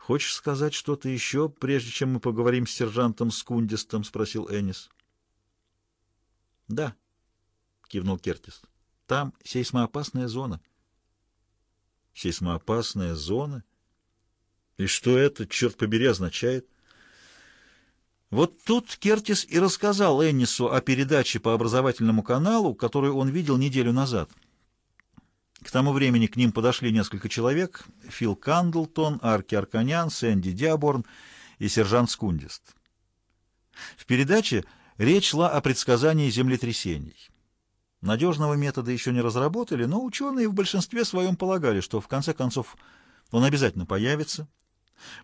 «Хочешь сказать что-то еще, прежде чем мы поговорим с сержантом Скундистом?» — спросил Эннис. «Да», — кивнул Кертис. «Там сейсмоопасная зона». «Сейсмоопасная зона? И что это, черт побери, означает?» Вот тут Кертис и рассказал Эннису о передаче по образовательному каналу, которую он видел неделю назад. К тому времени к ним подошли несколько человек — Фил Кандлтон, Арки Арканян, Сэнди Диаборн и сержант Скундист. В передаче речь шла о предсказании землетрясений. Надежного метода еще не разработали, но ученые в большинстве своем полагали, что в конце концов он обязательно появится,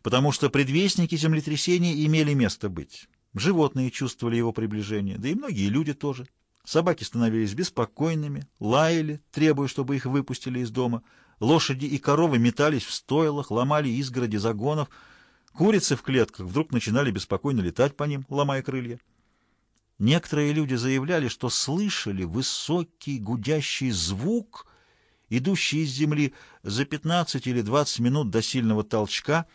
потому что предвестники землетрясений имели место быть. Животные чувствовали его приближение, да и многие люди тоже. Собаки становились беспокойными, лаяли, требуя, чтобы их выпустили из дома. Лошади и коровы метались в стойлах, ломали изгороди загонов. Курицы в клетках вдруг начинали беспокойно летать по ним, ломая крылья. Некоторые люди заявляли, что слышали высокий гудящий звук, идущий из земли за 15 или 20 минут до сильного толчка.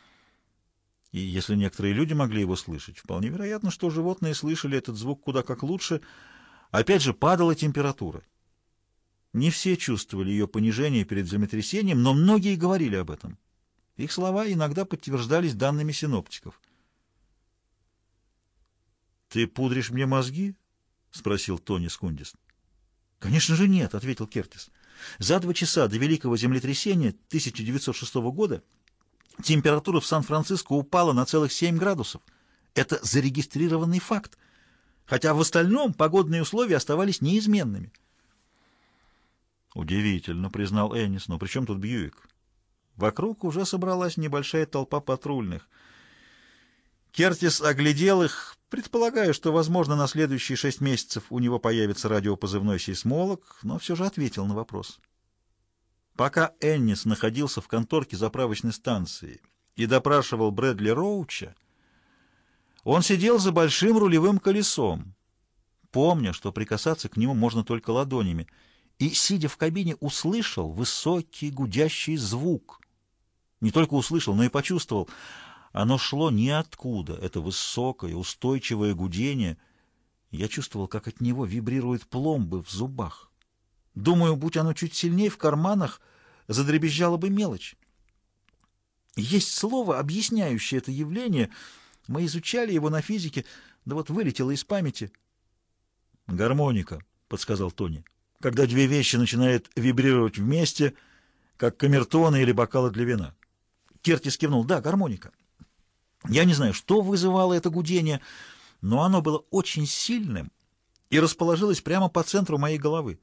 И если некоторые люди могли его слышать, вполне вероятно, что животные слышали этот звук куда как лучше — Опять же, падала температура. Не все чувствовали ее понижение перед землетрясением, но многие говорили об этом. Их слова иногда подтверждались данными синоптиков. «Ты пудришь мне мозги?» — спросил Тони Скундис. «Конечно же нет», — ответил Кертис. «За два часа до Великого землетрясения 1906 года температура в Сан-Франциско упала на целых 7 градусов. Это зарегистрированный факт хотя в остальном погодные условия оставались неизменными. «Удивительно», — признал Эннис, — «но при чем тут Бьюик?» Вокруг уже собралась небольшая толпа патрульных. Кертис оглядел их, предполагая, что, возможно, на следующие шесть месяцев у него появится радиопозывной сейсмолог, но все же ответил на вопрос. Пока Эннис находился в конторке заправочной станции и допрашивал Брэдли Роуча, он сидел за большим рулевым колесом, помня, что прикасаться к нему можно только ладонями, и, сидя в кабине, услышал высокий гудящий звук. Не только услышал, но и почувствовал. Оно шло ниоткуда, это высокое, устойчивое гудение. Я чувствовал, как от него вибрируют пломбы в зубах. Думаю, будь оно чуть сильнее в карманах, задребезжала бы мелочь. Есть слово, объясняющее это явление — мы изучали его на физике, да вот вылетело из памяти. «Гармоника», — подсказал Тони. «Когда две вещи начинают вибрировать вместе, как камертоны или бокалы для вина». Кертис кивнул. «Да, гармоника. Я не знаю, что вызывало это гудение, но оно было очень сильным и расположилось прямо по центру моей головы.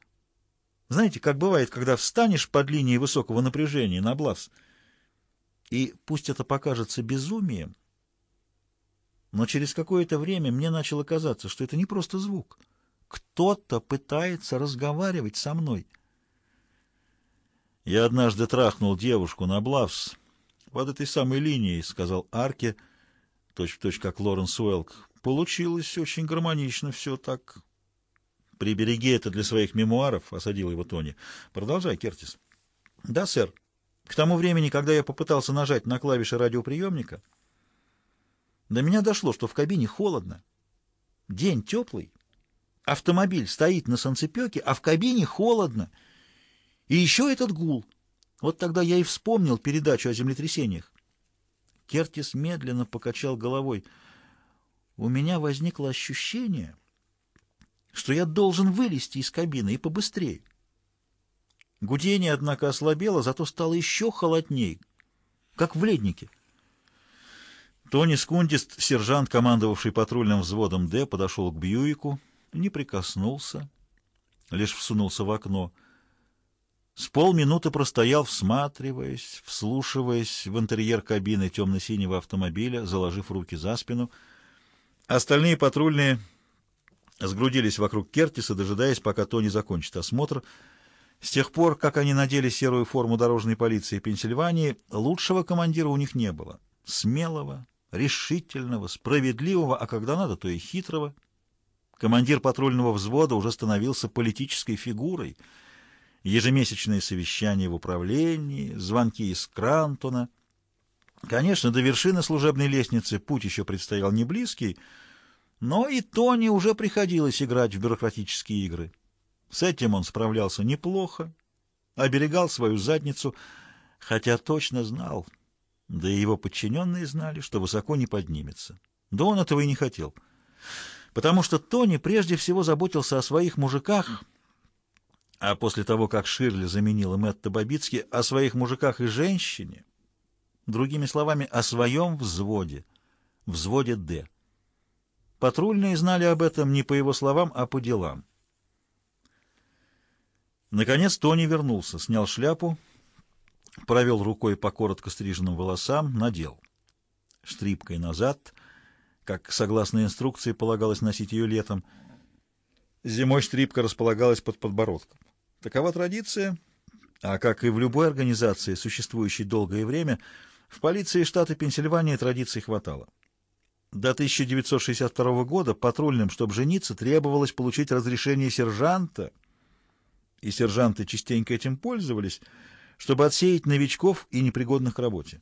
Знаете, как бывает, когда встанешь под линией высокого напряжения на блаз, и пусть это покажется безумием, но через какое-то время мне начало казаться, что это не просто звук. Кто-то пытается разговаривать со мной. «Я однажды трахнул девушку на Блавс под этой самой линией», — сказал Арке, точь-в-точь точь как Лоренс Уэлк. «Получилось очень гармонично все так». «Прибереги это для своих мемуаров», — осадил его Тони. «Продолжай, Кертис». «Да, сэр. К тому времени, когда я попытался нажать на клавиши радиоприемника...» До меня дошло, что в кабине холодно. День теплый. Автомобиль стоит на солнцепеке, а в кабине холодно. И еще этот гул. Вот тогда я и вспомнил передачу о землетрясениях. Кертис медленно покачал головой. У меня возникло ощущение, что я должен вылезти из кабины и побыстрее. Гудение, однако, ослабело, зато стало еще холодней, как в леднике. Тони Скундист, сержант, командовавший патрульным взводом «Д», подошел к Бьюику, не прикоснулся, лишь всунулся в окно. С полминуты простоял, всматриваясь, вслушиваясь в интерьер кабины темно-синего автомобиля, заложив руки за спину. Остальные патрульные сгрудились вокруг Кертиса, дожидаясь, пока Тони закончит осмотр. С тех пор, как они надели серую форму дорожной полиции Пенсильвании, лучшего командира у них не было. Смелого, решительного, справедливого, а когда надо, то и хитрого. Командир патрульного взвода уже становился политической фигурой. Ежемесячные совещания в управлении, звонки из Крантона. Конечно, до вершины служебной лестницы путь еще предстоял не близкий, но и Тони уже приходилось играть в бюрократические игры. С этим он справлялся неплохо, оберегал свою задницу, хотя точно знал, да и его подчиненные знали, что высоко не поднимется. Да он этого и не хотел, потому что Тони прежде всего заботился о своих мужиках, а после того, как Ширли заменила Мэтта Бабицки, о своих мужиках и женщине, другими словами, о своем взводе, взводе «Д». Патрульные знали об этом не по его словам, а по делам. Наконец Тони вернулся, снял шляпу, провел рукой по коротко стриженным волосам, надел. Штрипкой назад, как, согласно инструкции, полагалось носить ее летом. Зимой штрипка располагалась под подбородком. Такова традиция, а как и в любой организации, существующей долгое время, в полиции штата Пенсильвания традиций хватало. До 1962 года патрульным, чтобы жениться, требовалось получить разрешение сержанта, и сержанты частенько этим пользовались, чтобы отсеять новичков и непригодных к работе.